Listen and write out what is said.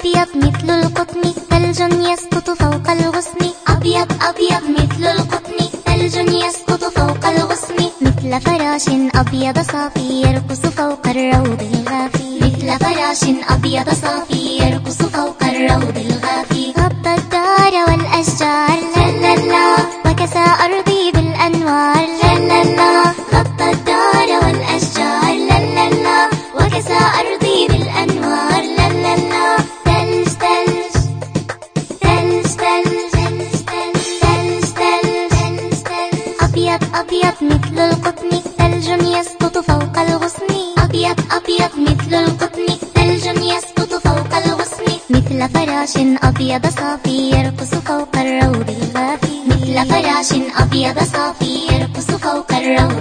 أبيض مثل القطن ثلج يسقط فوق الغصن. أبيض أبيض مثل القطن ثلج يسقط فوق الغصن. مثل فراش أبيض صافي يرقص فوق الروض الغافي. مثل فراش أبيض صافي يرقص فوق الروض الغافي. غب الدار والأشجار أبيض أبيض مثل القطن ثلج يسقط فوق الغصن. أبيض أبيض مثل القطن ثلج يسقط فوق الغصن. مثل فراش أبيض صافي يرقص فوق الروض الغافي مثل فراش أبيض صافي يرقص فوق الروض